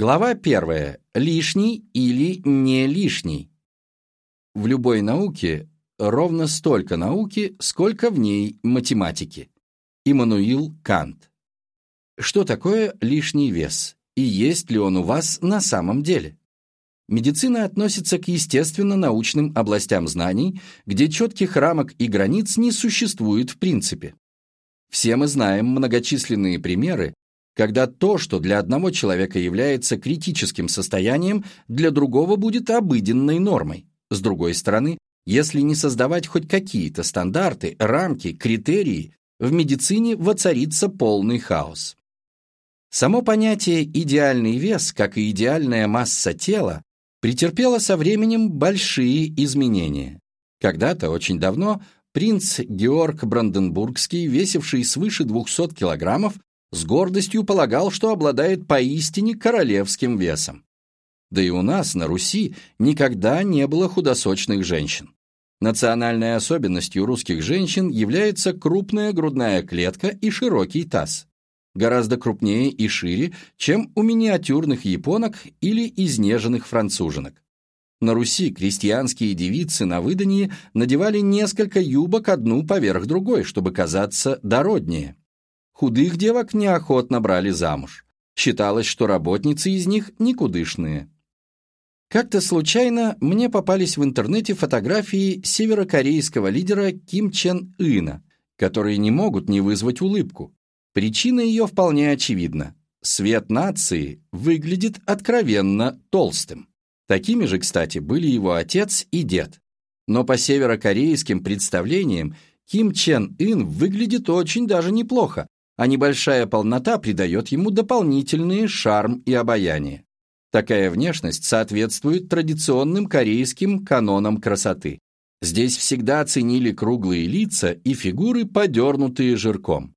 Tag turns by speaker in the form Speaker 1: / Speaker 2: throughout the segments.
Speaker 1: Глава первая. Лишний или не лишний. В любой науке ровно столько науки, сколько в ней математики. Иммануил Кант. Что такое лишний вес? И есть ли он у вас на самом деле? Медицина относится к естественно-научным областям знаний, где четких рамок и границ не существует в принципе. Все мы знаем многочисленные примеры, когда то, что для одного человека является критическим состоянием, для другого будет обыденной нормой. С другой стороны, если не создавать хоть какие-то стандарты, рамки, критерии, в медицине воцарится полный хаос. Само понятие «идеальный вес», как и идеальная масса тела, претерпело со временем большие изменения. Когда-то, очень давно, принц Георг Бранденбургский, весивший свыше 200 килограммов, с гордостью полагал, что обладает поистине королевским весом. Да и у нас, на Руси, никогда не было худосочных женщин. Национальной особенностью русских женщин является крупная грудная клетка и широкий таз. Гораздо крупнее и шире, чем у миниатюрных японок или изнеженных француженок. На Руси крестьянские девицы на выданье надевали несколько юбок одну поверх другой, чтобы казаться дороднее. Худых девок неохотно брали замуж. Считалось, что работницы из них никудышные. Как-то случайно мне попались в интернете фотографии северокорейского лидера Ким Чен Ына, которые не могут не вызвать улыбку. Причина ее вполне очевидна. Свет нации выглядит откровенно толстым. Такими же, кстати, были его отец и дед. Но по северокорейским представлениям Ким Чен Ын выглядит очень даже неплохо, а небольшая полнота придает ему дополнительный шарм и обаяние. Такая внешность соответствует традиционным корейским канонам красоты. Здесь всегда ценили круглые лица и фигуры, подернутые жирком.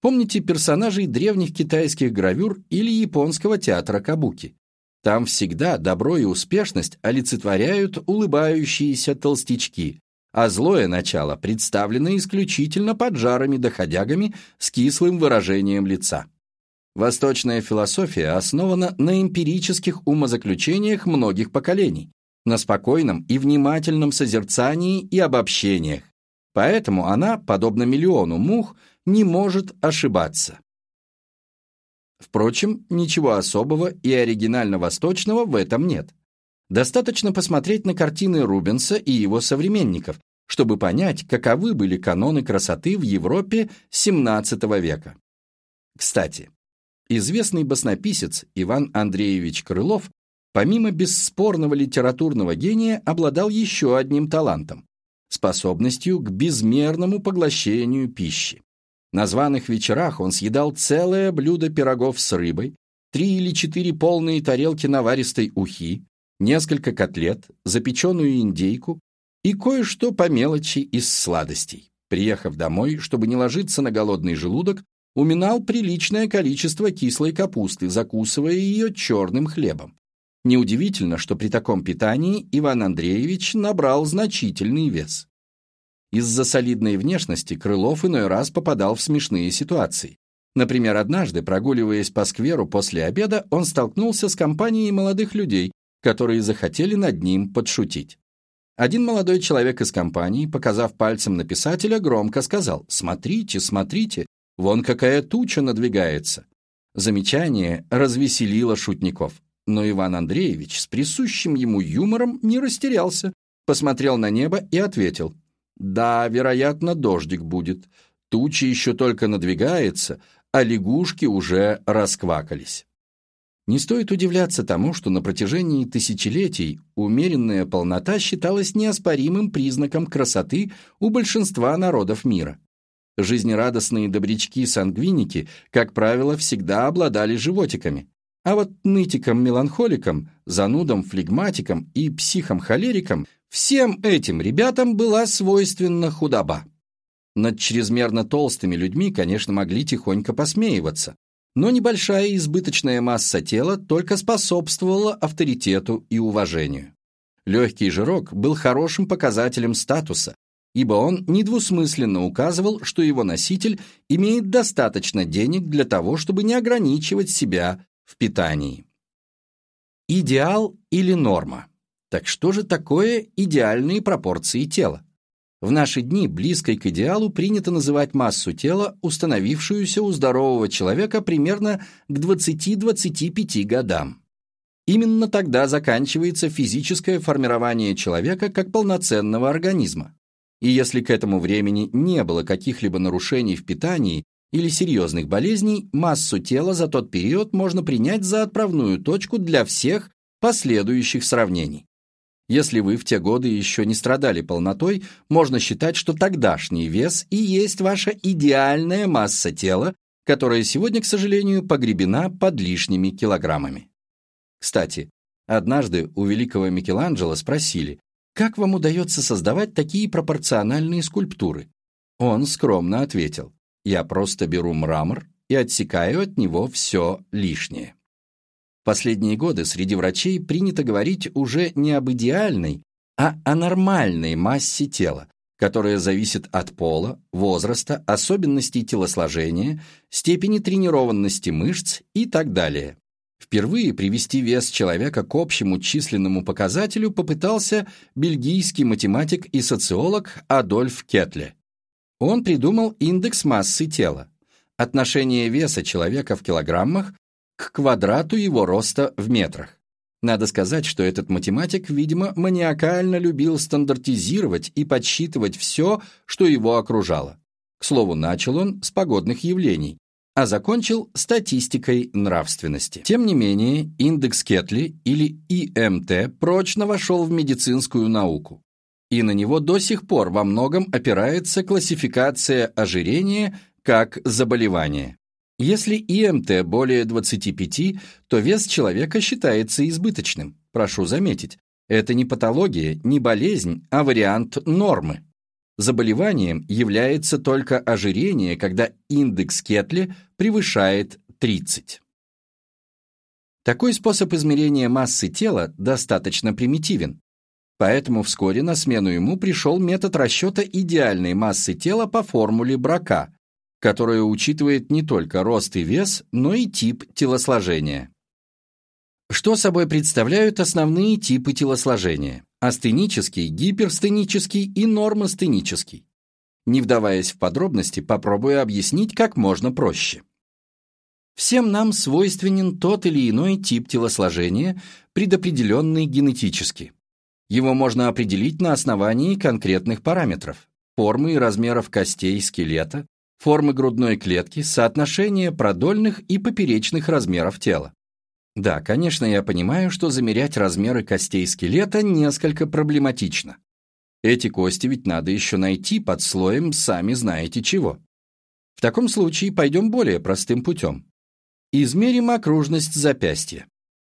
Speaker 1: Помните персонажей древних китайских гравюр или японского театра кабуки? Там всегда добро и успешность олицетворяют улыбающиеся толстячки, а злое начало представлено исключительно поджарами-доходягами с кислым выражением лица. Восточная философия основана на эмпирических умозаключениях многих поколений, на спокойном и внимательном созерцании и обобщениях, поэтому она, подобно миллиону мух, не может ошибаться. Впрочем, ничего особого и оригинально восточного в этом нет. Достаточно посмотреть на картины Рубенса и его современников, чтобы понять, каковы были каноны красоты в Европе XVII века. Кстати, известный баснописец Иван Андреевич Крылов помимо бесспорного литературного гения обладал еще одним талантом – способностью к безмерному поглощению пищи. На званых вечерах он съедал целое блюдо пирогов с рыбой, три или четыре полные тарелки наваристой ухи, несколько котлет, запеченную индейку, и кое-что по мелочи из сладостей. Приехав домой, чтобы не ложиться на голодный желудок, уминал приличное количество кислой капусты, закусывая ее черным хлебом. Неудивительно, что при таком питании Иван Андреевич набрал значительный вес. Из-за солидной внешности Крылов иной раз попадал в смешные ситуации. Например, однажды, прогуливаясь по скверу после обеда, он столкнулся с компанией молодых людей, которые захотели над ним подшутить. Один молодой человек из компании, показав пальцем на писателя, громко сказал «Смотрите, смотрите, вон какая туча надвигается». Замечание развеселило шутников, но Иван Андреевич с присущим ему юмором не растерялся, посмотрел на небо и ответил «Да, вероятно, дождик будет. Туча еще только надвигается, а лягушки уже расквакались». Не стоит удивляться тому, что на протяжении тысячелетий умеренная полнота считалась неоспоримым признаком красоты у большинства народов мира. Жизнерадостные добрячки-сангвиники, как правило, всегда обладали животиками, а вот нытикам-меланхоликам, занудам-флегматикам и психам-холерикам всем этим ребятам была свойственна худоба. Над чрезмерно толстыми людьми, конечно, могли тихонько посмеиваться, но небольшая избыточная масса тела только способствовала авторитету и уважению. Легкий жирок был хорошим показателем статуса, ибо он недвусмысленно указывал, что его носитель имеет достаточно денег для того, чтобы не ограничивать себя в питании. Идеал или норма? Так что же такое идеальные пропорции тела? В наши дни близкой к идеалу принято называть массу тела, установившуюся у здорового человека примерно к 20-25 годам. Именно тогда заканчивается физическое формирование человека как полноценного организма. И если к этому времени не было каких-либо нарушений в питании или серьезных болезней, массу тела за тот период можно принять за отправную точку для всех последующих сравнений. Если вы в те годы еще не страдали полнотой, можно считать, что тогдашний вес и есть ваша идеальная масса тела, которая сегодня, к сожалению, погребена под лишними килограммами. Кстати, однажды у великого Микеланджело спросили, как вам удается создавать такие пропорциональные скульптуры? Он скромно ответил, я просто беру мрамор и отсекаю от него все лишнее. Последние годы среди врачей принято говорить уже не об идеальной, а о нормальной массе тела, которая зависит от пола, возраста, особенностей телосложения, степени тренированности мышц и так далее. Впервые привести вес человека к общему численному показателю попытался бельгийский математик и социолог Адольф Кетле. Он придумал индекс массы тела, отношение веса человека в килограммах к квадрату его роста в метрах. Надо сказать, что этот математик, видимо, маниакально любил стандартизировать и подсчитывать все, что его окружало. К слову, начал он с погодных явлений, а закончил статистикой нравственности. Тем не менее, индекс Кетли или ИМТ прочно вошел в медицинскую науку и на него до сих пор во многом опирается классификация ожирения как заболевание. Если ИМТ более 25, то вес человека считается избыточным. Прошу заметить, это не патология, не болезнь, а вариант нормы. Заболеванием является только ожирение, когда индекс Кетли превышает 30. Такой способ измерения массы тела достаточно примитивен. Поэтому вскоре на смену ему пришел метод расчета идеальной массы тела по формуле Брака, которая учитывает не только рост и вес, но и тип телосложения. Что собой представляют основные типы телосложения? Астенический, гиперстенический и нормостенический. Не вдаваясь в подробности, попробую объяснить как можно проще. Всем нам свойственен тот или иной тип телосложения, предопределенный генетически. Его можно определить на основании конкретных параметров – формы и размеров костей скелета, формы грудной клетки, соотношения продольных и поперечных размеров тела. Да, конечно, я понимаю, что замерять размеры костей скелета несколько проблематично. Эти кости ведь надо еще найти под слоем сами знаете чего. В таком случае пойдем более простым путем. Измерим окружность запястья,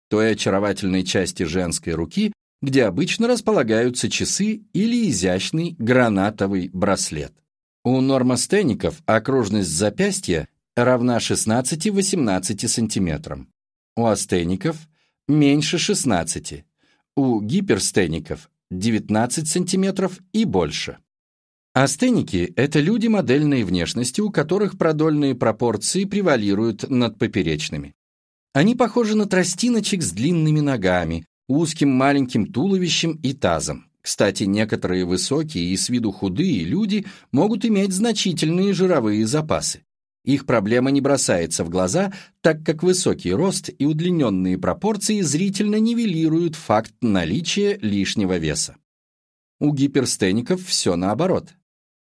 Speaker 1: той очаровательной части женской руки, где обычно располагаются часы или изящный гранатовый браслет. У нормостеников окружность запястья равна 16-18 см. У астеников меньше 16, у гиперстеников 19 см и больше. Астеники – это люди модельной внешности, у которых продольные пропорции превалируют над поперечными. Они похожи на тростиночек с длинными ногами, узким маленьким туловищем и тазом. Кстати, некоторые высокие и с виду худые люди могут иметь значительные жировые запасы. Их проблема не бросается в глаза, так как высокий рост и удлиненные пропорции зрительно нивелируют факт наличия лишнего веса. У гиперстеников все наоборот.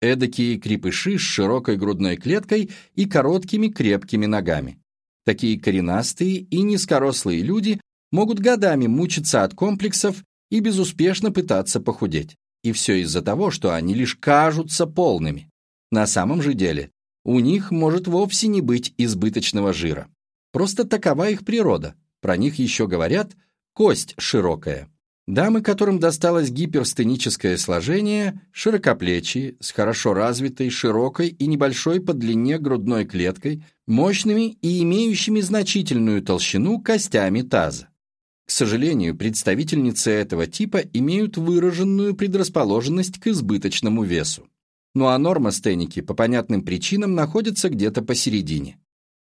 Speaker 1: Эдакие крепыши с широкой грудной клеткой и короткими крепкими ногами. Такие коренастые и низкорослые люди могут годами мучиться от комплексов и безуспешно пытаться похудеть. И все из-за того, что они лишь кажутся полными. На самом же деле, у них может вовсе не быть избыточного жира. Просто такова их природа. Про них еще говорят «кость широкая». Дамы, которым досталось гиперстеническое сложение, широкоплечие, с хорошо развитой, широкой и небольшой по длине грудной клеткой, мощными и имеющими значительную толщину костями таза. К сожалению, представительницы этого типа имеют выраженную предрасположенность к избыточному весу. Ну а нормостеники по понятным причинам находятся где-то посередине.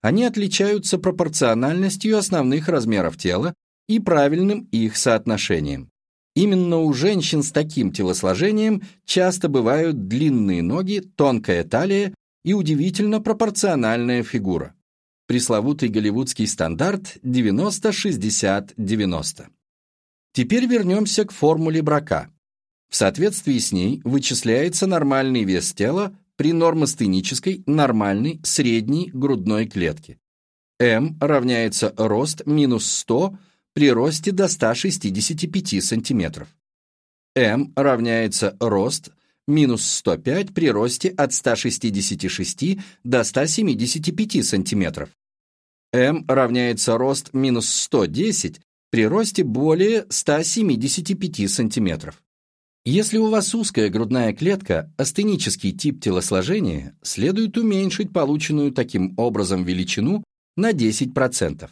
Speaker 1: Они отличаются пропорциональностью основных размеров тела, и правильным их соотношением. Именно у женщин с таким телосложением часто бывают длинные ноги, тонкая талия и удивительно пропорциональная фигура. Пресловутый голливудский стандарт 90-60-90. Теперь вернемся к формуле брака. В соответствии с ней вычисляется нормальный вес тела при нормостенической нормальной средней грудной клетке. М равняется рост минус 100 при росте до 165 см. М равняется рост минус 105 при росте от 166 до 175 см. М равняется рост минус 110 при росте более 175 см. Если у вас узкая грудная клетка, астенический тип телосложения, следует уменьшить полученную таким образом величину на 10%.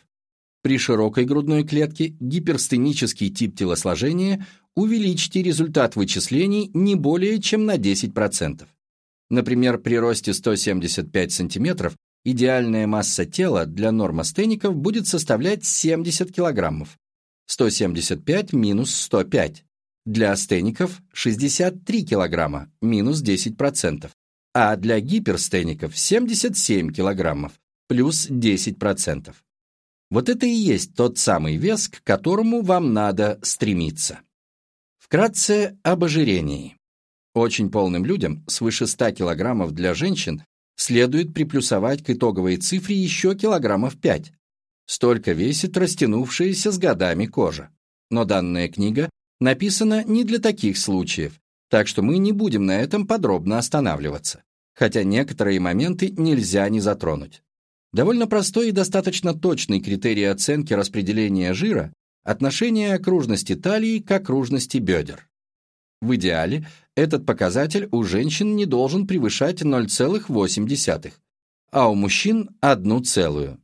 Speaker 1: При широкой грудной клетке гиперстенический тип телосложения увеличьте результат вычислений не более чем на 10%. Например, при росте 175 см идеальная масса тела для нормостеников будет составлять 70 кг. 175 минус 105. Для астеников 63 кг, минус 10%. А для гиперстеников 77 кг, плюс 10%. Вот это и есть тот самый вес, к которому вам надо стремиться. Вкратце об ожирении. Очень полным людям, свыше 100 килограммов для женщин, следует приплюсовать к итоговой цифре еще килограммов 5. Столько весит растянувшаяся с годами кожа. Но данная книга написана не для таких случаев, так что мы не будем на этом подробно останавливаться, хотя некоторые моменты нельзя не затронуть. Довольно простой и достаточно точный критерий оценки распределения жира – отношение окружности талии к окружности бедер. В идеале этот показатель у женщин не должен превышать 0,8, а у мужчин – 1 целую.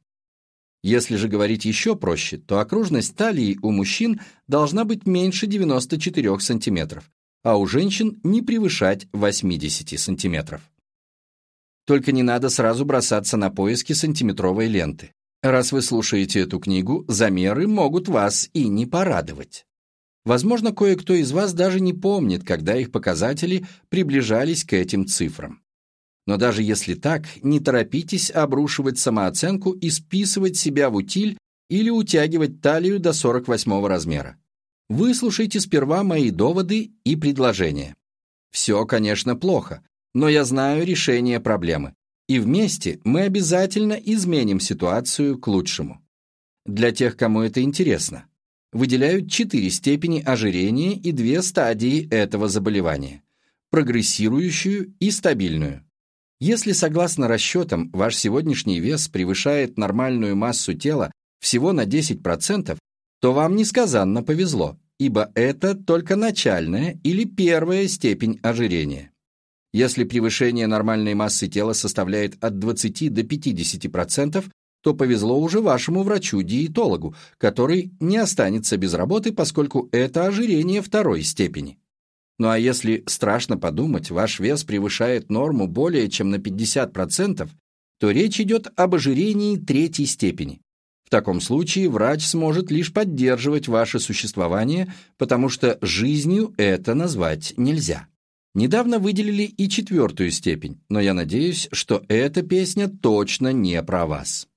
Speaker 1: Если же говорить еще проще, то окружность талии у мужчин должна быть меньше 94 см, а у женщин не превышать 80 см. Только не надо сразу бросаться на поиски сантиметровой ленты. Раз вы слушаете эту книгу, замеры могут вас и не порадовать. Возможно, кое-кто из вас даже не помнит, когда их показатели приближались к этим цифрам. Но даже если так, не торопитесь обрушивать самооценку и списывать себя в утиль или утягивать талию до 48 размера. Выслушайте сперва мои доводы и предложения. Все, конечно, плохо, но я знаю решение проблемы, и вместе мы обязательно изменим ситуацию к лучшему. Для тех, кому это интересно, выделяют четыре степени ожирения и две стадии этого заболевания – прогрессирующую и стабильную. Если, согласно расчетам, ваш сегодняшний вес превышает нормальную массу тела всего на 10%, то вам несказанно повезло, ибо это только начальная или первая степень ожирения. Если превышение нормальной массы тела составляет от 20 до 50%, то повезло уже вашему врачу-диетологу, который не останется без работы, поскольку это ожирение второй степени. Ну а если, страшно подумать, ваш вес превышает норму более чем на 50%, то речь идет об ожирении третьей степени. В таком случае врач сможет лишь поддерживать ваше существование, потому что жизнью это назвать нельзя. Недавно выделили и четвертую степень, но я надеюсь, что эта песня точно не про вас.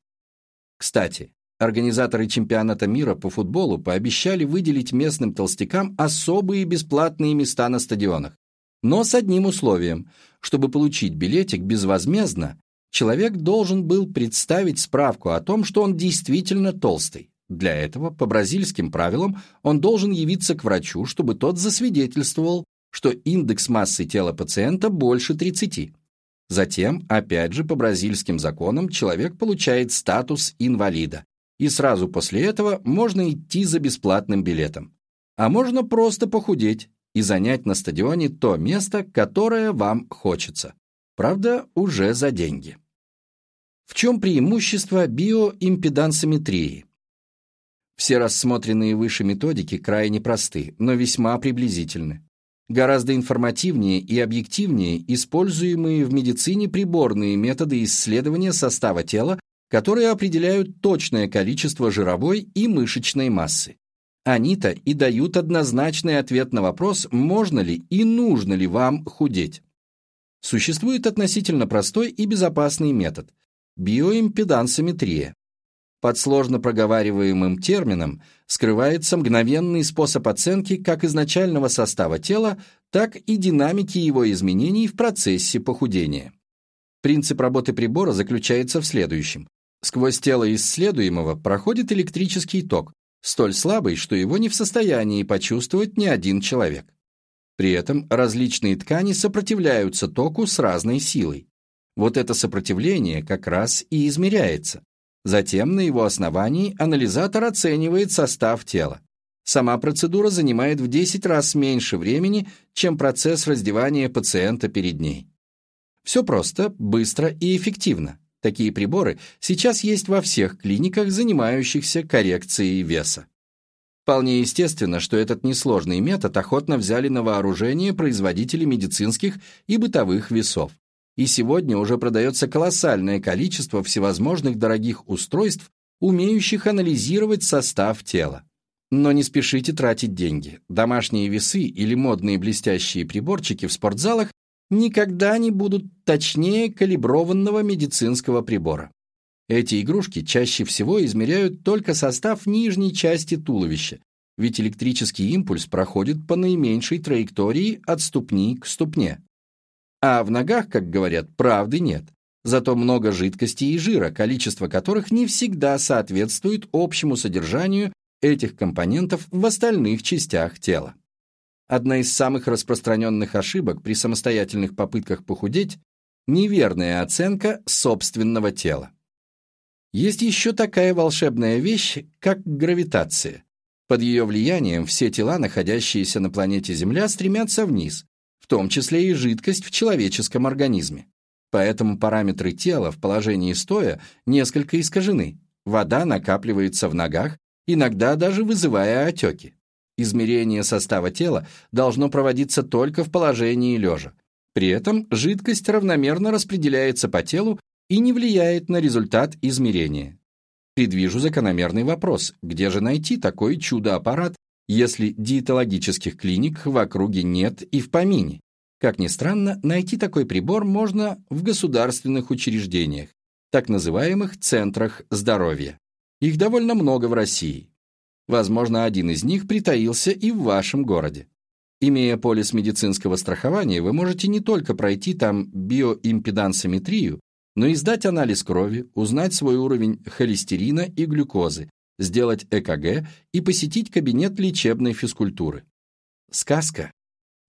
Speaker 1: Кстати, организаторы чемпионата мира по футболу пообещали выделить местным толстякам особые бесплатные места на стадионах. Но с одним условием. Чтобы получить билетик безвозмездно, человек должен был представить справку о том, что он действительно толстый. Для этого, по бразильским правилам, он должен явиться к врачу, чтобы тот засвидетельствовал, что индекс массы тела пациента больше 30. Затем, опять же по бразильским законам, человек получает статус инвалида, и сразу после этого можно идти за бесплатным билетом. А можно просто похудеть и занять на стадионе то место, которое вам хочется. Правда, уже за деньги. В чем преимущество биоимпедансометрии? Все рассмотренные выше методики крайне просты, но весьма приблизительны гораздо информативнее и объективнее используемые в медицине приборные методы исследования состава тела, которые определяют точное количество жировой и мышечной массы. Они-то и дают однозначный ответ на вопрос, можно ли и нужно ли вам худеть. Существует относительно простой и безопасный метод – биоимпедансометрия. Под сложно проговариваемым термином скрывается мгновенный способ оценки как изначального состава тела, так и динамики его изменений в процессе похудения. Принцип работы прибора заключается в следующем. Сквозь тело исследуемого проходит электрический ток, столь слабый, что его не в состоянии почувствовать ни один человек. При этом различные ткани сопротивляются току с разной силой. Вот это сопротивление как раз и измеряется. Затем на его основании анализатор оценивает состав тела. Сама процедура занимает в 10 раз меньше времени, чем процесс раздевания пациента перед ней. Все просто, быстро и эффективно. Такие приборы сейчас есть во всех клиниках, занимающихся коррекцией веса. Вполне естественно, что этот несложный метод охотно взяли на вооружение производители медицинских и бытовых весов. И сегодня уже продается колоссальное количество всевозможных дорогих устройств, умеющих анализировать состав тела. Но не спешите тратить деньги. Домашние весы или модные блестящие приборчики в спортзалах никогда не будут точнее калиброванного медицинского прибора. Эти игрушки чаще всего измеряют только состав нижней части туловища, ведь электрический импульс проходит по наименьшей траектории от ступни к ступне. А в ногах, как говорят, правды нет. Зато много жидкости и жира, количество которых не всегда соответствует общему содержанию этих компонентов в остальных частях тела. Одна из самых распространенных ошибок при самостоятельных попытках похудеть – неверная оценка собственного тела. Есть еще такая волшебная вещь, как гравитация. Под ее влиянием все тела, находящиеся на планете Земля, стремятся вниз, в том числе и жидкость в человеческом организме. Поэтому параметры тела в положении стоя несколько искажены. Вода накапливается в ногах, иногда даже вызывая отеки. Измерение состава тела должно проводиться только в положении лежа. При этом жидкость равномерно распределяется по телу и не влияет на результат измерения. Предвижу закономерный вопрос, где же найти такой чудо-аппарат, если диетологических клиник в округе нет и в помине? Как ни странно, найти такой прибор можно в государственных учреждениях, так называемых центрах здоровья. Их довольно много в России. Возможно, один из них притаился и в вашем городе. Имея полис медицинского страхования, вы можете не только пройти там биоимпедансометрию, но и сдать анализ крови, узнать свой уровень холестерина и глюкозы, сделать ЭКГ и посетить кабинет лечебной физкультуры. Сказка.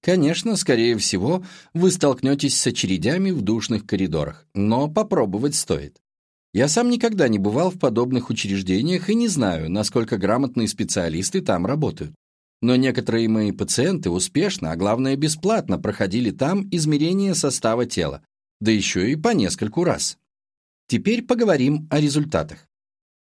Speaker 1: Конечно, скорее всего, вы столкнетесь с очередями в душных коридорах, но попробовать стоит. Я сам никогда не бывал в подобных учреждениях и не знаю, насколько грамотные специалисты там работают. Но некоторые мои пациенты успешно, а главное бесплатно проходили там измерение состава тела, да еще и по нескольку раз. Теперь поговорим о результатах.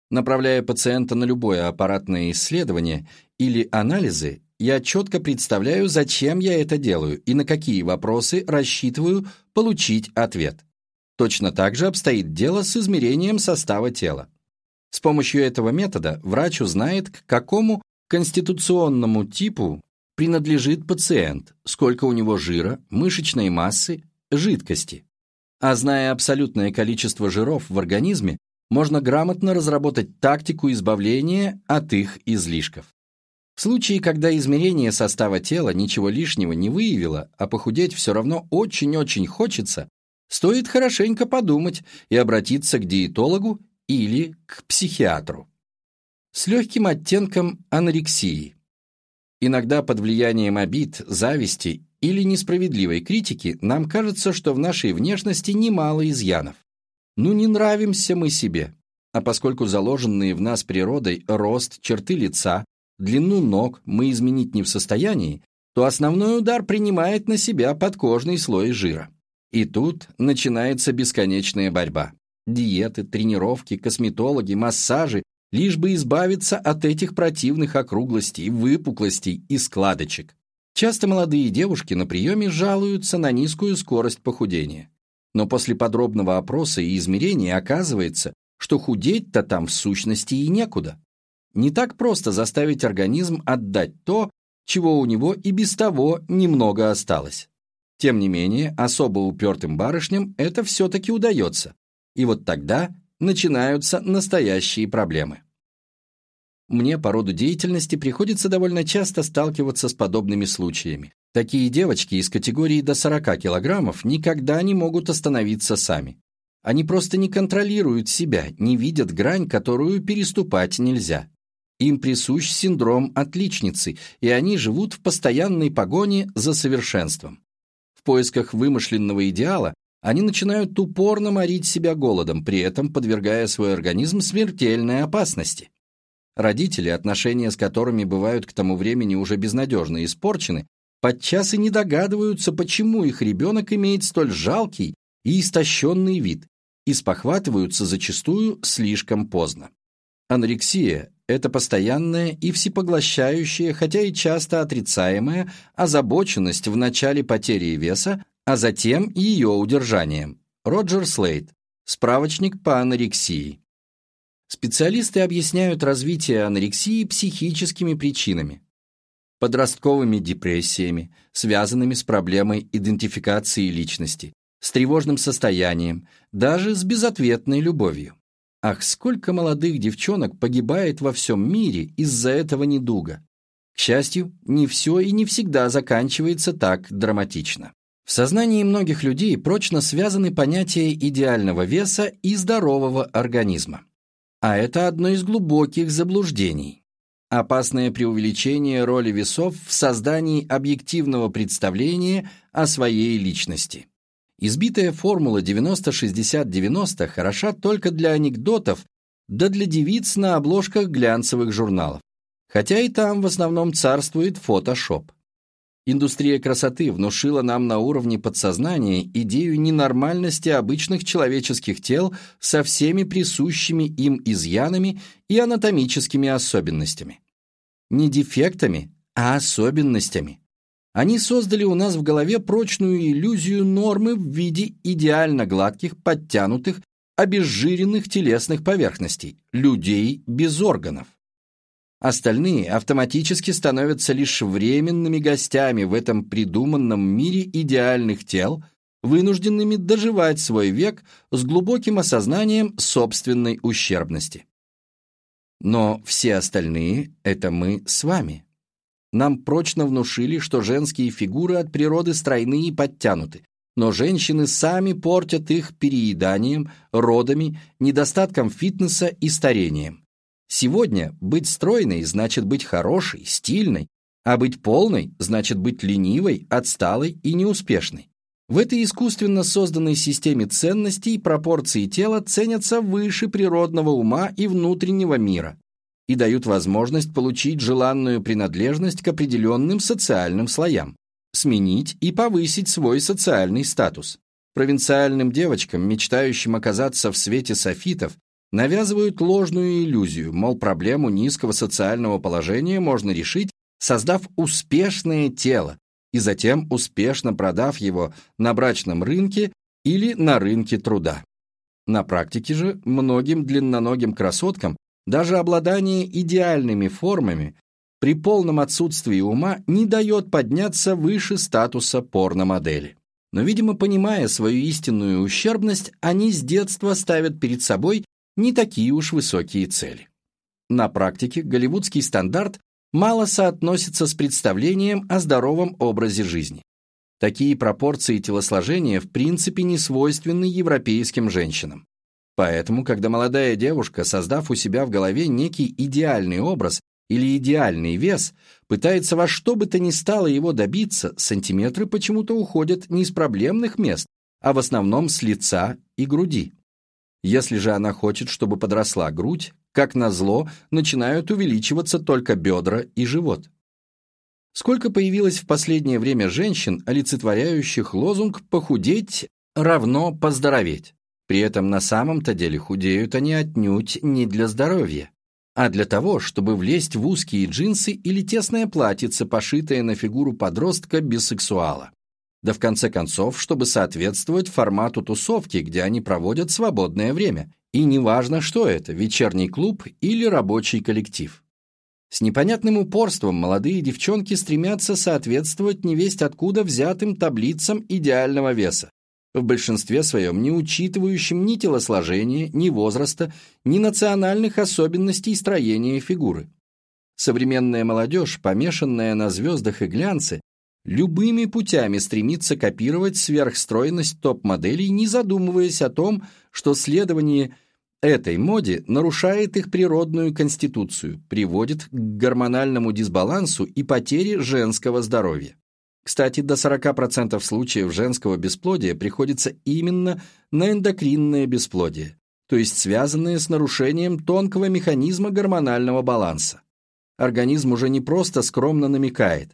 Speaker 1: Направляя пациента на любое аппаратное исследование или анализы, я четко представляю, зачем я это делаю и на какие вопросы рассчитываю получить ответ. Точно так же обстоит дело с измерением состава тела. С помощью этого метода врач узнает, к какому конституционному типу принадлежит пациент, сколько у него жира, мышечной массы, жидкости. А зная абсолютное количество жиров в организме, можно грамотно разработать тактику избавления от их излишков. В случае, когда измерение состава тела ничего лишнего не выявило, а похудеть все равно очень-очень хочется, стоит хорошенько подумать и обратиться к диетологу или к психиатру. С легким оттенком анорексии. Иногда под влиянием обид, зависти или несправедливой критики нам кажется, что в нашей внешности немало изъянов. Ну не нравимся мы себе. А поскольку заложенные в нас природой рост, черты лица, длину ног мы изменить не в состоянии, то основной удар принимает на себя подкожный слой жира. И тут начинается бесконечная борьба. Диеты, тренировки, косметологи, массажи, лишь бы избавиться от этих противных округлостей, выпуклостей и складочек. Часто молодые девушки на приеме жалуются на низкую скорость похудения. Но после подробного опроса и измерения оказывается, что худеть-то там в сущности и некуда. Не так просто заставить организм отдать то, чего у него и без того немного осталось. Тем не менее, особо упертым барышням это все-таки удается. И вот тогда начинаются настоящие проблемы. Мне по роду деятельности приходится довольно часто сталкиваться с подобными случаями. Такие девочки из категории до 40 килограммов никогда не могут остановиться сами. Они просто не контролируют себя, не видят грань, которую переступать нельзя. Им присущ синдром отличницы, и они живут в постоянной погоне за совершенством. В поисках вымышленного идеала они начинают упорно морить себя голодом, при этом подвергая свой организм смертельной опасности. Родители, отношения с которыми бывают к тому времени уже безнадежно испорчены, подчас и не догадываются, почему их ребенок имеет столь жалкий и истощенный вид, и спохватываются зачастую слишком поздно. Анорексия – это постоянная и всепоглощающая, хотя и часто отрицаемая, озабоченность в начале потери веса, а затем ее удержанием. Роджер Слейд. Справочник по анорексии. Специалисты объясняют развитие анорексии психическими причинами. Подростковыми депрессиями, связанными с проблемой идентификации личности, с тревожным состоянием, даже с безответной любовью. Ах, сколько молодых девчонок погибает во всем мире из-за этого недуга. К счастью, не все и не всегда заканчивается так драматично. В сознании многих людей прочно связаны понятия идеального веса и здорового организма. А это одно из глубоких заблуждений. Опасное преувеличение роли весов в создании объективного представления о своей личности. Избитая формула 90-60-90 хороша только для анекдотов, да для девиц на обложках глянцевых журналов. Хотя и там в основном царствует фотошоп. Индустрия красоты внушила нам на уровне подсознания идею ненормальности обычных человеческих тел со всеми присущими им изъянами и анатомическими особенностями. Не дефектами, а особенностями. Они создали у нас в голове прочную иллюзию нормы в виде идеально гладких, подтянутых, обезжиренных телесных поверхностей, людей без органов. Остальные автоматически становятся лишь временными гостями в этом придуманном мире идеальных тел, вынужденными доживать свой век с глубоким осознанием собственной ущербности. Но все остальные — это мы с вами. Нам прочно внушили, что женские фигуры от природы стройные и подтянуты, но женщины сами портят их перееданием, родами, недостатком фитнеса и старением. Сегодня быть стройной значит быть хорошей, стильной, а быть полной значит быть ленивой, отсталой и неуспешной. В этой искусственно созданной системе ценностей пропорции тела ценятся выше природного ума и внутреннего мира и дают возможность получить желанную принадлежность к определенным социальным слоям, сменить и повысить свой социальный статус. Провинциальным девочкам, мечтающим оказаться в свете софитов, навязывают ложную иллюзию, мол, проблему низкого социального положения можно решить, создав успешное тело и затем успешно продав его на брачном рынке или на рынке труда. На практике же многим длинноногим красоткам даже обладание идеальными формами при полном отсутствии ума не дает подняться выше статуса порномодели. Но, видимо, понимая свою истинную ущербность, они с детства ставят перед собой не такие уж высокие цели. На практике голливудский стандарт мало соотносится с представлением о здоровом образе жизни. Такие пропорции телосложения в принципе не свойственны европейским женщинам. Поэтому, когда молодая девушка, создав у себя в голове некий идеальный образ или идеальный вес, пытается во что бы то ни стало его добиться, сантиметры почему-то уходят не из проблемных мест, а в основном с лица и груди. Если же она хочет, чтобы подросла грудь, как назло, начинают увеличиваться только бедра и живот. Сколько появилось в последнее время женщин, олицетворяющих лозунг «похудеть равно поздороветь». При этом на самом-то деле худеют они отнюдь не для здоровья, а для того, чтобы влезть в узкие джинсы или тесное платьице, пошитое на фигуру подростка бисексуала да в конце концов, чтобы соответствовать формату тусовки, где они проводят свободное время. И неважно, что это, вечерний клуб или рабочий коллектив. С непонятным упорством молодые девчонки стремятся соответствовать невесть откуда взятым таблицам идеального веса, в большинстве своем не учитывающим ни телосложения, ни возраста, ни национальных особенностей строения фигуры. Современная молодежь, помешанная на звездах и глянце, любыми путями стремится копировать сверхстройность топ-моделей, не задумываясь о том, что следование этой моде нарушает их природную конституцию, приводит к гормональному дисбалансу и потере женского здоровья. Кстати, до 40% случаев женского бесплодия приходится именно на эндокринное бесплодие, то есть связанное с нарушением тонкого механизма гормонального баланса. Организм уже не просто скромно намекает,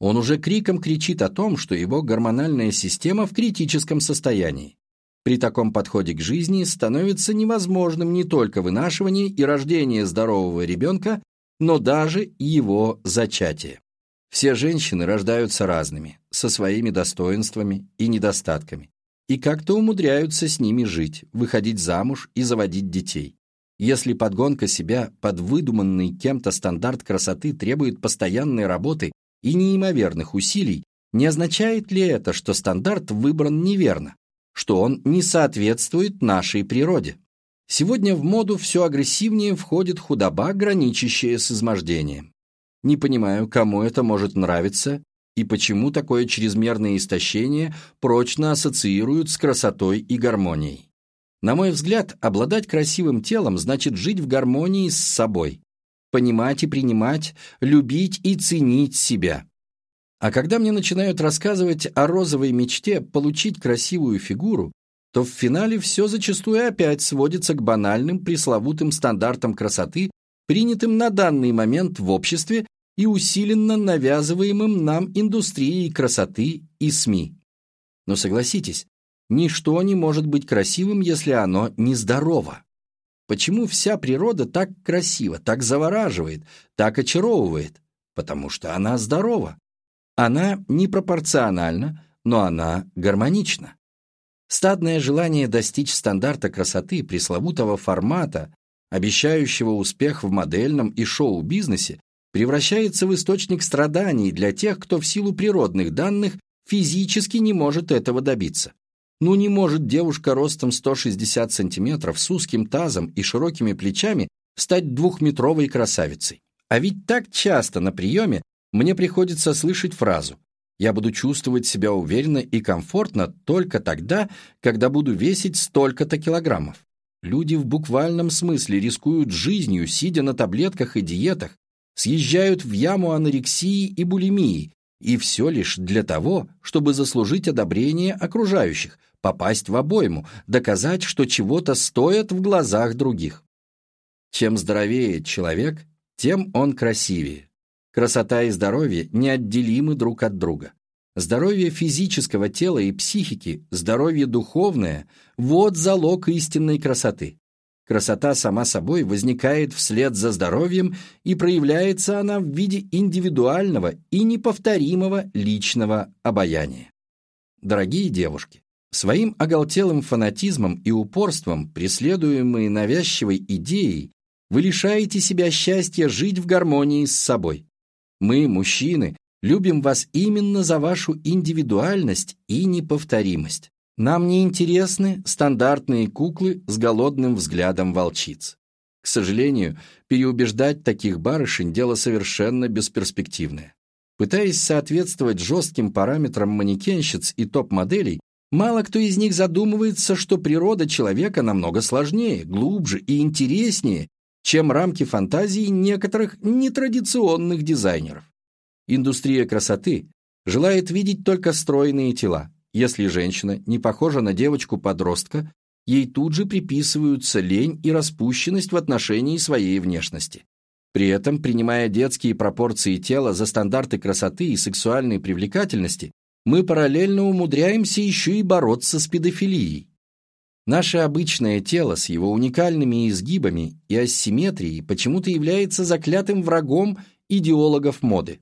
Speaker 1: он уже криком кричит о том, что его гормональная система в критическом состоянии. При таком подходе к жизни становится невозможным не только вынашивание и рождение здорового ребенка, но даже его зачатие. Все женщины рождаются разными, со своими достоинствами и недостатками, и как-то умудряются с ними жить, выходить замуж и заводить детей. Если подгонка себя под выдуманный кем-то стандарт красоты требует постоянной работы и неимоверных усилий, не означает ли это, что стандарт выбран неверно, что он не соответствует нашей природе? Сегодня в моду все агрессивнее входит худоба, граничащая с измождением. Не понимаю, кому это может нравиться и почему такое чрезмерное истощение прочно ассоциируют с красотой и гармонией. На мой взгляд, обладать красивым телом значит жить в гармонии с собой, понимать и принимать, любить и ценить себя. А когда мне начинают рассказывать о розовой мечте получить красивую фигуру, то в финале все зачастую опять сводится к банальным пресловутым стандартам красоты, принятым на данный момент в обществе и усиленно навязываемым нам индустрией красоты и СМИ. Но согласитесь, ничто не может быть красивым, если оно нездорово. Почему вся природа так красива, так завораживает, так очаровывает? Потому что она здорова. Она непропорциональна, но она гармонична. Стадное желание достичь стандарта красоты пресловутого формата, обещающего успех в модельном и шоу-бизнесе, превращается в источник страданий для тех, кто в силу природных данных физически не может этого добиться. Ну не может девушка ростом 160 сантиметров с узким тазом и широкими плечами стать двухметровой красавицей. А ведь так часто на приеме мне приходится слышать фразу «Я буду чувствовать себя уверенно и комфортно только тогда, когда буду весить столько-то килограммов». Люди в буквальном смысле рискуют жизнью, сидя на таблетках и диетах, съезжают в яму анорексии и булимии, и все лишь для того, чтобы заслужить одобрение окружающих, попасть в обойму, доказать, что чего-то стоят в глазах других. Чем здоровее человек, тем он красивее. Красота и здоровье неотделимы друг от друга. Здоровье физического тела и психики, здоровье духовное – вот залог истинной красоты. Красота сама собой возникает вслед за здоровьем, и проявляется она в виде индивидуального и неповторимого личного обаяния. Дорогие девушки, Своим оголтелым фанатизмом и упорством, преследуемые навязчивой идеей, вы лишаете себя счастья жить в гармонии с собой. Мы, мужчины, любим вас именно за вашу индивидуальность и неповторимость. Нам не интересны стандартные куклы с голодным взглядом волчиц. К сожалению, переубеждать таких барышень – дело совершенно бесперспективное. Пытаясь соответствовать жестким параметрам манекенщиц и топ-моделей, Мало кто из них задумывается, что природа человека намного сложнее, глубже и интереснее, чем рамки фантазии некоторых нетрадиционных дизайнеров. Индустрия красоты желает видеть только стройные тела. Если женщина не похожа на девочку-подростка, ей тут же приписываются лень и распущенность в отношении своей внешности. При этом, принимая детские пропорции тела за стандарты красоты и сексуальной привлекательности, мы параллельно умудряемся еще и бороться с педофилией. Наше обычное тело с его уникальными изгибами и асимметрией почему-то является заклятым врагом идеологов моды.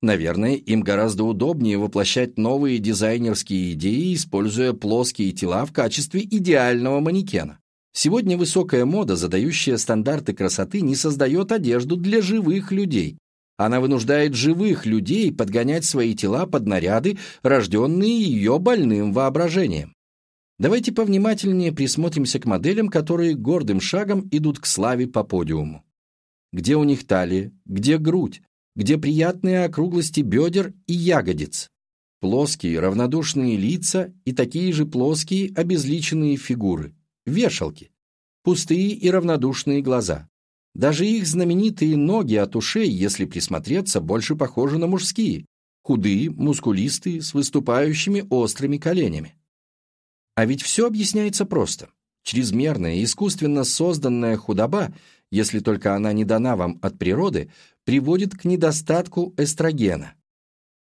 Speaker 1: Наверное, им гораздо удобнее воплощать новые дизайнерские идеи, используя плоские тела в качестве идеального манекена. Сегодня высокая мода, задающая стандарты красоты, не создает одежду для живых людей. Она вынуждает живых людей подгонять свои тела под наряды, рожденные ее больным воображением. Давайте повнимательнее присмотримся к моделям, которые гордым шагом идут к славе по подиуму. Где у них талия, где грудь, где приятные округлости бедер и ягодиц, плоские равнодушные лица и такие же плоские обезличенные фигуры, вешалки, пустые и равнодушные глаза. Даже их знаменитые ноги от ушей, если присмотреться, больше похожи на мужские, худые, мускулистые, с выступающими острыми коленями. А ведь все объясняется просто. Чрезмерная, искусственно созданная худоба, если только она не дана вам от природы, приводит к недостатку эстрогена,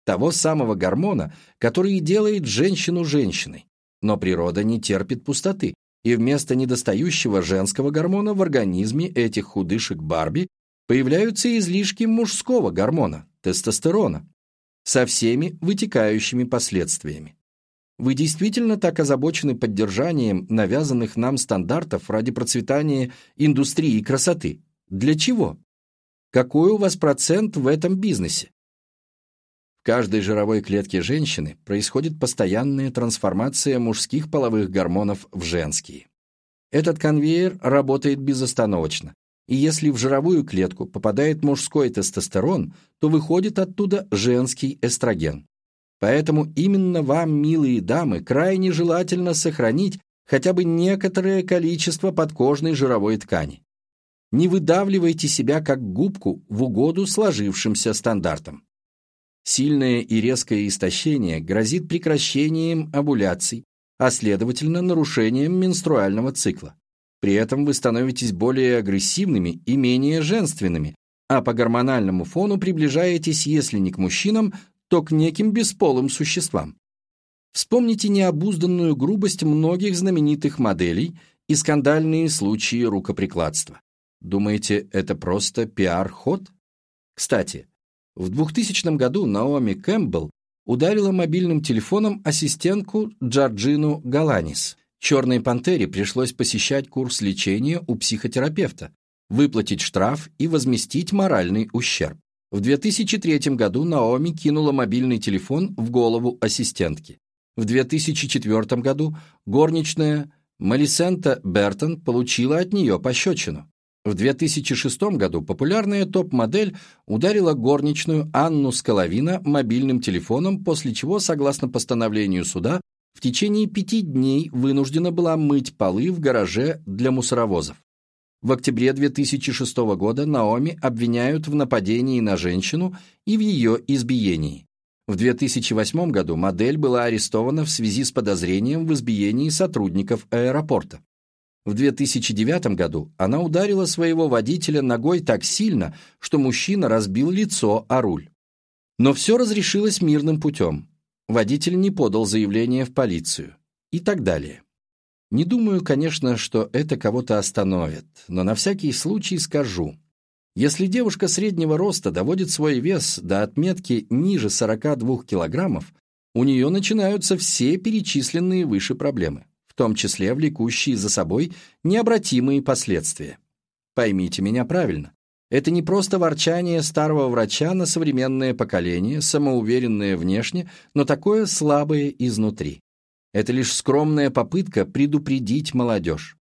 Speaker 1: того самого гормона, который делает женщину женщиной. Но природа не терпит пустоты, и вместо недостающего женского гормона в организме этих худышек Барби появляются излишки мужского гормона, тестостерона, со всеми вытекающими последствиями. Вы действительно так озабочены поддержанием навязанных нам стандартов ради процветания индустрии красоты? Для чего? Какой у вас процент в этом бизнесе? Каждой жировой клетке женщины происходит постоянная трансформация мужских половых гормонов в женские. Этот конвейер работает безостановочно, и если в жировую клетку попадает мужской тестостерон, то выходит оттуда женский эстроген. Поэтому именно вам, милые дамы, крайне желательно сохранить хотя бы некоторое количество подкожной жировой ткани. Не выдавливайте себя как губку в угоду сложившимся стандартам. Сильное и резкое истощение грозит прекращением овуляций, а следовательно нарушением менструального цикла. При этом вы становитесь более агрессивными и менее женственными, а по гормональному фону приближаетесь, если не к мужчинам, то к неким бесполым существам. Вспомните необузданную грубость многих знаменитых моделей и скандальные случаи рукоприкладства. Думаете, это просто пиар-ход? Кстати, в 2000 году Наоми Кэмпбелл ударила мобильным телефоном ассистентку Джорджину Галанис. «Черной пантере» пришлось посещать курс лечения у психотерапевта, выплатить штраф и возместить моральный ущерб. В 2003 году Наоми кинула мобильный телефон в голову ассистентки. В 2004 году горничная Малисента Бертон получила от нее пощечину. В 2006 году популярная топ-модель ударила горничную Анну Скаловина мобильным телефоном, после чего, согласно постановлению суда, в течение пяти дней вынуждена была мыть полы в гараже для мусоровозов. В октябре 2006 года Наоми обвиняют в нападении на женщину и в ее избиении. В 2008 году модель была арестована в связи с подозрением в избиении сотрудников аэропорта. В 2009 году она ударила своего водителя ногой так сильно, что мужчина разбил лицо о руль. Но все разрешилось мирным путем. Водитель не подал заявление в полицию. И так далее. Не думаю, конечно, что это кого-то остановит, но на всякий случай скажу. Если девушка среднего роста доводит свой вес до отметки ниже 42 килограммов, у нее начинаются все перечисленные выше проблемы в том числе влекущие за собой необратимые последствия. Поймите меня правильно. Это не просто ворчание старого врача на современное поколение, самоуверенное внешне, но такое слабое изнутри. Это лишь скромная попытка предупредить молодежь.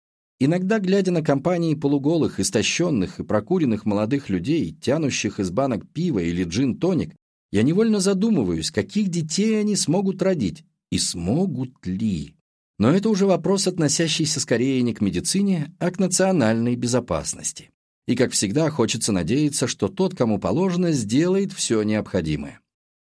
Speaker 1: Иногда, глядя на компании полуголых, истощенных и прокуренных молодых людей, тянущих из банок пива или джин-тоник, я невольно задумываюсь, каких детей они смогут родить, и смогут ли. Но это уже вопрос, относящийся скорее не к медицине, а к национальной безопасности. И, как всегда, хочется надеяться, что тот, кому положено, сделает все необходимое.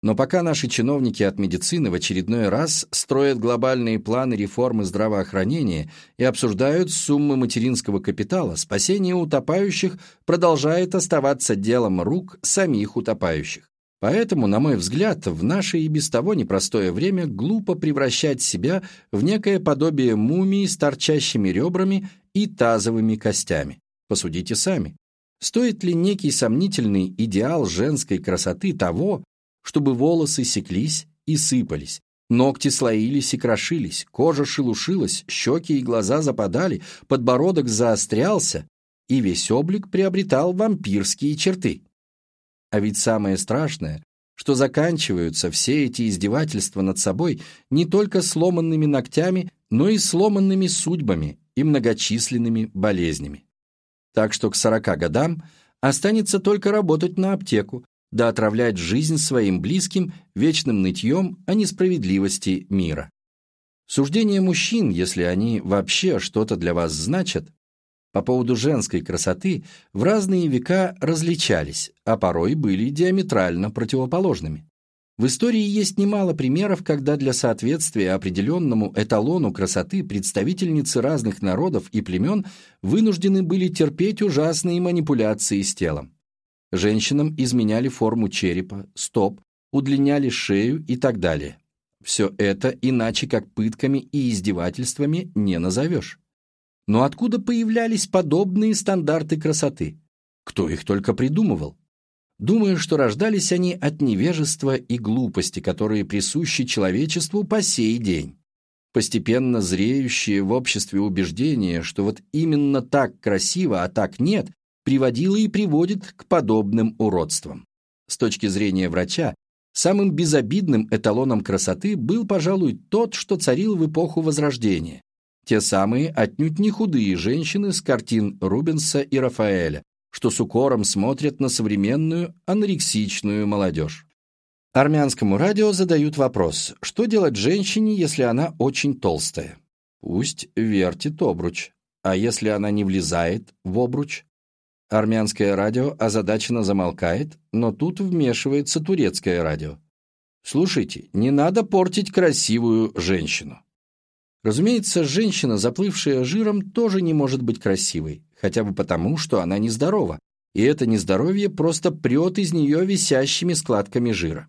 Speaker 1: Но пока наши чиновники от медицины в очередной раз строят глобальные планы реформы здравоохранения и обсуждают суммы материнского капитала, спасение утопающих продолжает оставаться делом рук самих утопающих. Поэтому, на мой взгляд, в наше и без того непростое время глупо превращать себя в некое подобие мумии с торчащими ребрами и тазовыми костями. Посудите сами. Стоит ли некий сомнительный идеал женской красоты того, чтобы волосы секлись и сыпались, Ногти слоились и крошились, кожа шелушилась, щеки и глаза западали, подбородок заострялся, и весь облик приобретал вампирские черты. А ведь самое страшное, что заканчиваются все эти издевательства над собой не только сломанными ногтями, но и сломанными судьбами и многочисленными болезнями. Так что к 40 годам останется только работать на аптеку, да отравлять жизнь своим близким вечным нытьем о несправедливости мира. Суждения мужчин, если они вообще что-то для вас значат, по поводу женской красоты в разные века различались, а порой были диаметрально противоположными. В истории есть немало примеров, когда для соответствия определенному эталону красоты представительницы разных народов и племен вынуждены были терпеть ужасные манипуляции с телом. Женщинам изменяли форму черепа, стоп, удлиняли шею и так далее. Все это иначе как пытками и издевательствами не назовешь. Но откуда появлялись подобные стандарты красоты? Кто их только придумывал? Думаю, что рождались они от невежества и глупости, которые присущи человечеству по сей день. Постепенно зреющее в обществе убеждение, что вот именно так красиво, а так нет, приводило и приводит к подобным уродствам. С точки зрения врача, самым безобидным эталоном красоты был, пожалуй, тот, что царил в эпоху Возрождения. Те самые отнюдь не худые женщины с картин Рубенса и Рафаэля, что с укором смотрят на современную анорексичную молодежь. Армянскому радио задают вопрос, что делать женщине, если она очень толстая? Пусть вертит обруч. А если она не влезает в обруч? Армянское радио озадаченно замолкает, но тут вмешивается турецкое радио. Слушайте, не надо портить красивую женщину. Разумеется, женщина, заплывшая жиром, тоже не может быть красивой хотя бы потому, что она нездорова, и это нездоровье просто прет из нее висящими складками жира.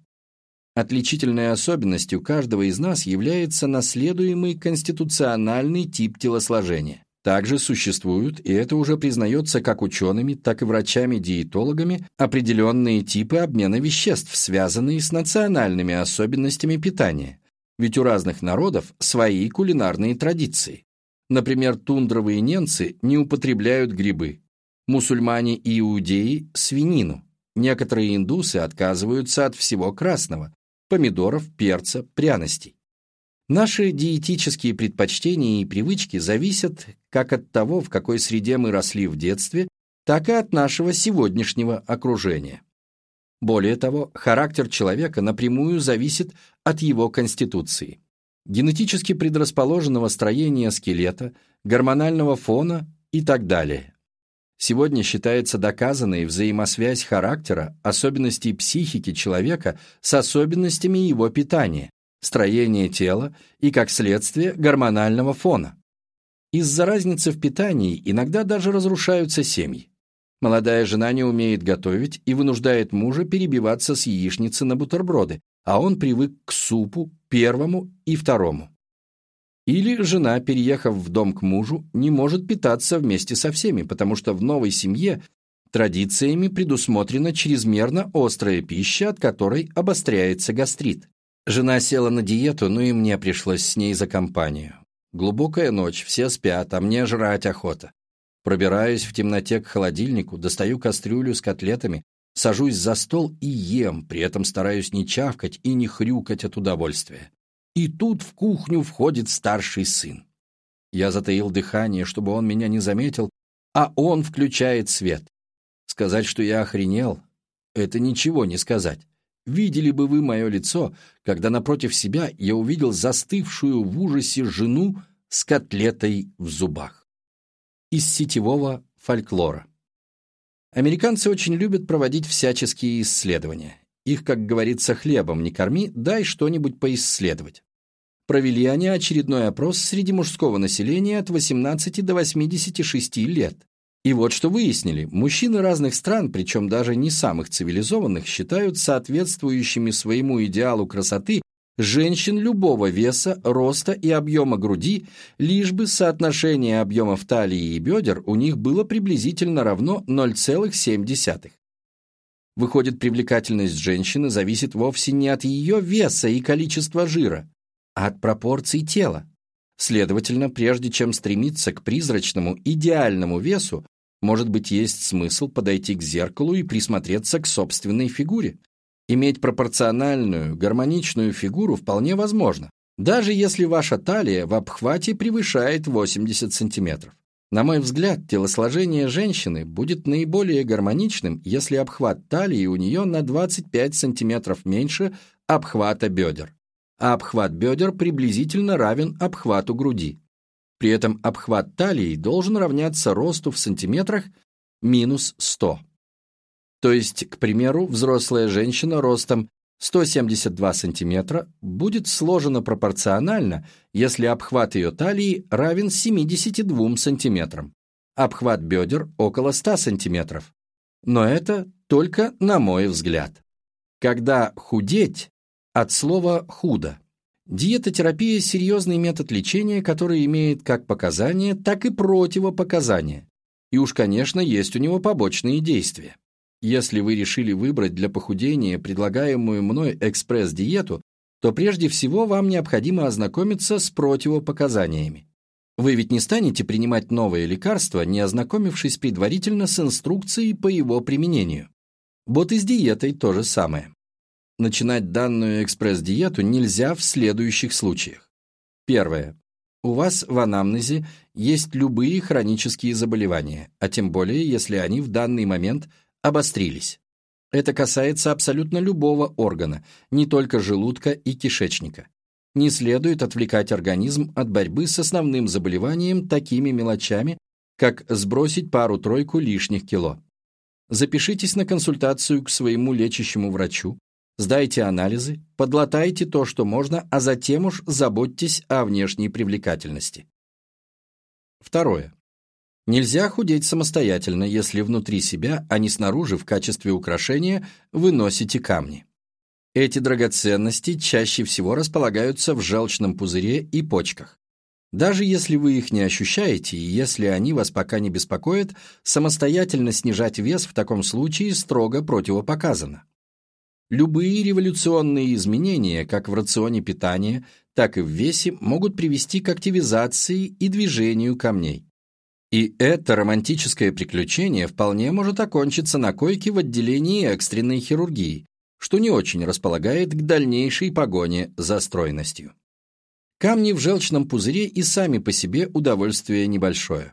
Speaker 1: Отличительной особенностью каждого из нас является наследуемый конституциональный тип телосложения. Также существуют, и это уже признается как учеными, так и врачами-диетологами, определенные типы обмена веществ, связанные с национальными особенностями питания. Ведь у разных народов свои кулинарные традиции. Например, тундровые немцы не употребляют грибы, мусульмане и иудеи – свинину. Некоторые индусы отказываются от всего красного – помидоров, перца, пряностей. Наши диетические предпочтения и привычки зависят как от того, в какой среде мы росли в детстве, так и от нашего сегодняшнего окружения. Более того, характер человека напрямую зависит от его конституции генетически предрасположенного строения скелета, гормонального фона и так далее. Сегодня считается доказанной взаимосвязь характера, особенностей психики человека с особенностями его питания, строения тела и, как следствие, гормонального фона. Из-за разницы в питании иногда даже разрушаются семьи. Молодая жена не умеет готовить и вынуждает мужа перебиваться с яичницы на бутерброды, а он привык к супу, первому и второму. Или жена, переехав в дом к мужу, не может питаться вместе со всеми, потому что в новой семье традициями предусмотрена чрезмерно острая пища, от которой обостряется гастрит. Жена села на диету, ну и мне пришлось с ней за компанию. Глубокая ночь, все спят, а мне жрать охота. Пробираюсь в темноте к холодильнику, достаю кастрюлю с котлетами, Сажусь за стол и ем, при этом стараюсь не чавкать и не хрюкать от удовольствия. И тут в кухню входит старший сын. Я затаил дыхание, чтобы он меня не заметил, а он включает свет. Сказать, что я охренел, это ничего не сказать. Видели бы вы мое лицо, когда напротив себя я увидел застывшую в ужасе жену с котлетой в зубах. Из сетевого фольклора. Американцы очень любят проводить всяческие исследования. Их, как говорится, хлебом не корми, дай что-нибудь поисследовать. Провели они очередной опрос среди мужского населения от 18 до 86 лет. И вот что выяснили. Мужчины разных стран, причем даже не самых цивилизованных, считают соответствующими своему идеалу красоты женщин любого веса, роста и объема груди, лишь бы соотношение объемов талии и бедер у них было приблизительно равно 0,7. Выходит, привлекательность женщины зависит вовсе не от ее веса и количества жира, от пропорций тела. Следовательно, прежде чем стремиться к призрачному идеальному весу, может быть, есть смысл подойти к зеркалу и присмотреться к собственной фигуре. Иметь пропорциональную, гармоничную фигуру вполне возможно, даже если ваша талия в обхвате превышает 80 сантиметров. На мой взгляд, телосложение женщины будет наиболее гармоничным, если обхват талии у нее на 25 сантиметров меньше обхвата бедер, а обхват бедер приблизительно равен обхвату груди. При этом обхват талии должен равняться росту в сантиметрах минус 100. То есть, к примеру, взрослая женщина ростом 172 сантиметра будет сложена пропорционально, если обхват ее талии равен 72 сантиметрам, обхват бедер около 100 сантиметров. Но это только на мой взгляд. Когда худеть от слова «худо». Диетотерапия – серьезный метод лечения, который имеет как показания, так и противопоказания. И уж, конечно, есть у него побочные действия. Если вы решили выбрать для похудения предлагаемую мной экспресс-диету, то прежде всего вам необходимо ознакомиться с противопоказаниями. Вы ведь не станете принимать новое лекарство, не ознакомившись предварительно с инструкцией по его применению. Вот и с диетой то же самое. Начинать данную экспресс-диету нельзя в следующих случаях. Первое. У вас в анамнезе есть любые хронические заболевания, а тем более, если они в данный момент – обострились. Это касается абсолютно любого органа, не только желудка и кишечника. Не следует отвлекать организм от борьбы с основным заболеванием такими мелочами, как сбросить пару-тройку лишних кило. Запишитесь на консультацию к своему лечащему врачу, сдайте анализы, подлатайте то, что можно, а затем уж заботьтесь о внешней привлекательности. Второе. Нельзя худеть самостоятельно, если внутри себя, а не снаружи в качестве украшения вы носите камни. Эти драгоценности чаще всего располагаются в желчном пузыре и почках. Даже если вы их не ощущаете, и если они вас пока не беспокоят, самостоятельно снижать вес в таком случае строго противопоказано. Любые революционные изменения, как в рационе питания, так и в весе, могут привести к активизации и движению камней. И это романтическое приключение вполне может окончиться на койке в отделении экстренной хирургии, что не очень располагает к дальнейшей погоне за стройностью. Камни в желчном пузыре и сами по себе удовольствие небольшое.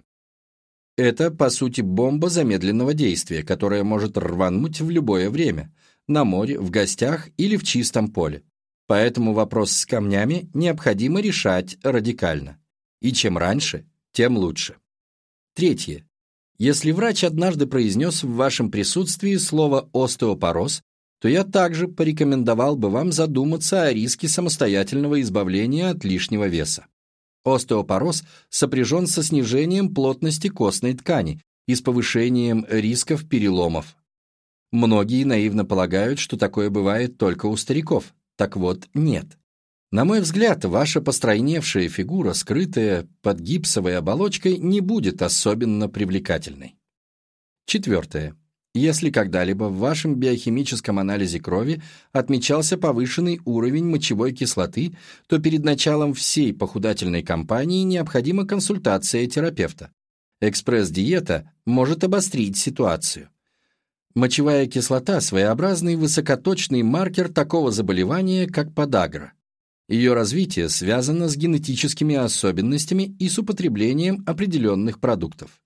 Speaker 1: Это, по сути, бомба замедленного действия, которая может рвануть в любое время, на море, в гостях или в чистом поле. Поэтому вопрос с камнями необходимо решать радикально. И чем раньше, тем лучше. Третье. Если врач однажды произнес в вашем присутствии слово «остеопороз», то я также порекомендовал бы вам задуматься о риске самостоятельного избавления от лишнего веса. Остеопороз сопряжен со снижением плотности костной ткани и с повышением рисков переломов. Многие наивно полагают, что такое бывает только у стариков. Так вот, нет. На мой взгляд, ваша постройневшая фигура, скрытая под гипсовой оболочкой, не будет особенно привлекательной. Четвертое. Если когда-либо в вашем биохимическом анализе крови отмечался повышенный уровень мочевой кислоты, то перед началом всей похудательной кампании необходима консультация терапевта. Экспресс-диета может обострить ситуацию. Мочевая кислота – своеобразный высокоточный маркер такого заболевания, как подагра. Ее развитие связано с генетическими особенностями и с употреблением определенных продуктов.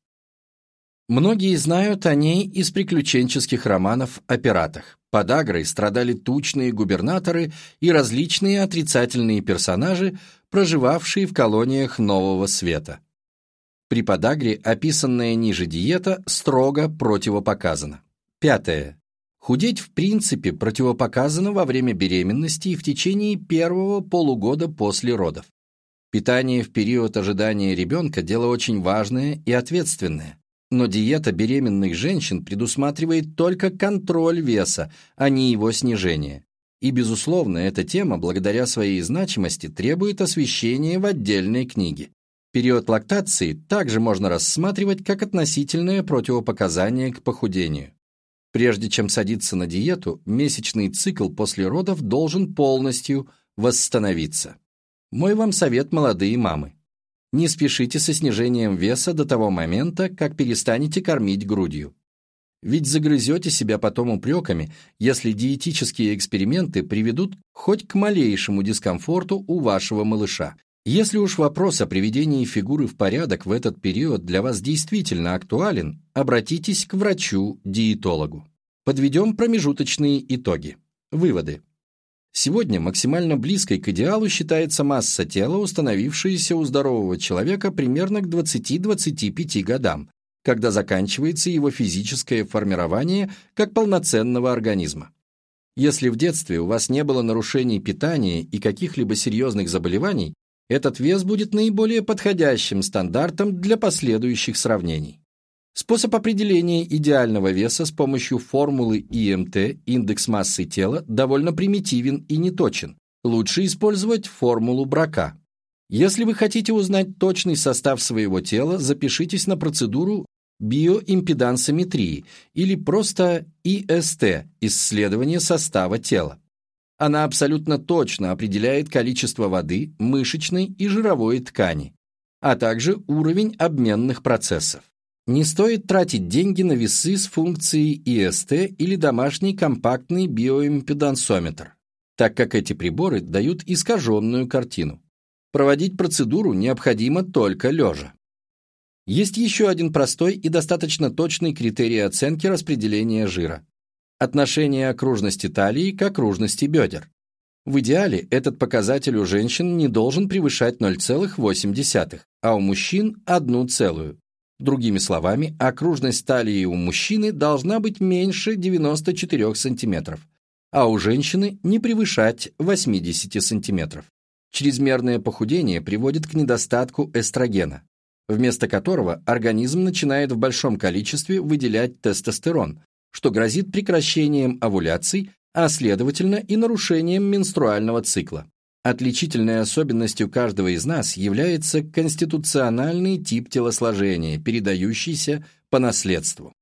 Speaker 1: Многие знают о ней из приключенческих романов о пиратах. Под Агрой страдали тучные губернаторы и различные отрицательные персонажи, проживавшие в колониях Нового Света. При подагре описанная ниже диета строго противопоказана. Пятое. Худеть в принципе противопоказано во время беременности и в течение первого полугода после родов. Питание в период ожидания ребенка – дело очень важное и ответственное. Но диета беременных женщин предусматривает только контроль веса, а не его снижение. И, безусловно, эта тема, благодаря своей значимости, требует освещения в отдельной книге. Период лактации также можно рассматривать как относительное противопоказание к похудению. Прежде чем садиться на диету, месячный цикл после родов должен полностью восстановиться. Мой вам совет, молодые мамы. Не спешите со снижением веса до того момента, как перестанете кормить грудью. Ведь загрызете себя потом упреками, если диетические эксперименты приведут хоть к малейшему дискомфорту у вашего малыша. Если уж вопрос о приведении фигуры в порядок в этот период для вас действительно актуален, обратитесь к врачу-диетологу. Подведем промежуточные итоги. Выводы. Сегодня максимально близкой к идеалу считается масса тела, установившаяся у здорового человека примерно к 20-25 годам, когда заканчивается его физическое формирование как полноценного организма. Если в детстве у вас не было нарушений питания и каких-либо серьезных заболеваний, этот вес будет наиболее подходящим стандартом для последующих сравнений. Способ определения идеального веса с помощью формулы ИМТ, индекс массы тела, довольно примитивен и неточен. Лучше использовать формулу Брака. Если вы хотите узнать точный состав своего тела, запишитесь на процедуру биоимпедансометрии или просто ИСТ – исследование состава тела. Она абсолютно точно определяет количество воды, мышечной и жировой ткани, а также уровень обменных процессов. Не стоит тратить деньги на весы с функцией ИСТ или домашний компактный биоимпедансометр, так как эти приборы дают искаженную картину. Проводить процедуру необходимо только лежа. Есть еще один простой и достаточно точный критерий оценки распределения жира. Отношение окружности талии к окружности бедер. В идеале этот показатель у женщин не должен превышать 0,8, а у мужчин – 1 целую. Другими словами, окружность талии у мужчины должна быть меньше 94 см, а у женщины не превышать 80 см. Чрезмерное похудение приводит к недостатку эстрогена, вместо которого организм начинает в большом количестве выделять тестостерон, что грозит прекращением овуляций, а следовательно и нарушением менструального цикла. Отличительной особенностью каждого из нас является конституциональный тип телосложения, передающийся по наследству.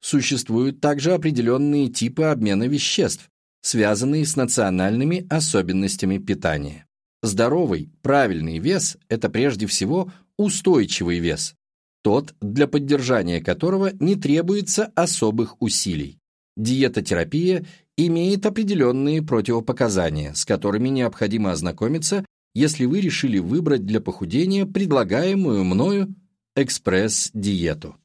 Speaker 1: Существуют также определенные типы обмена веществ, связанные с национальными особенностями питания. Здоровый, правильный вес – это прежде всего устойчивый вес, тот, для поддержания которого не требуется особых усилий. Диетотерапия имеет определенные противопоказания, с которыми необходимо ознакомиться, если вы решили выбрать для похудения предлагаемую мною экспресс-диету.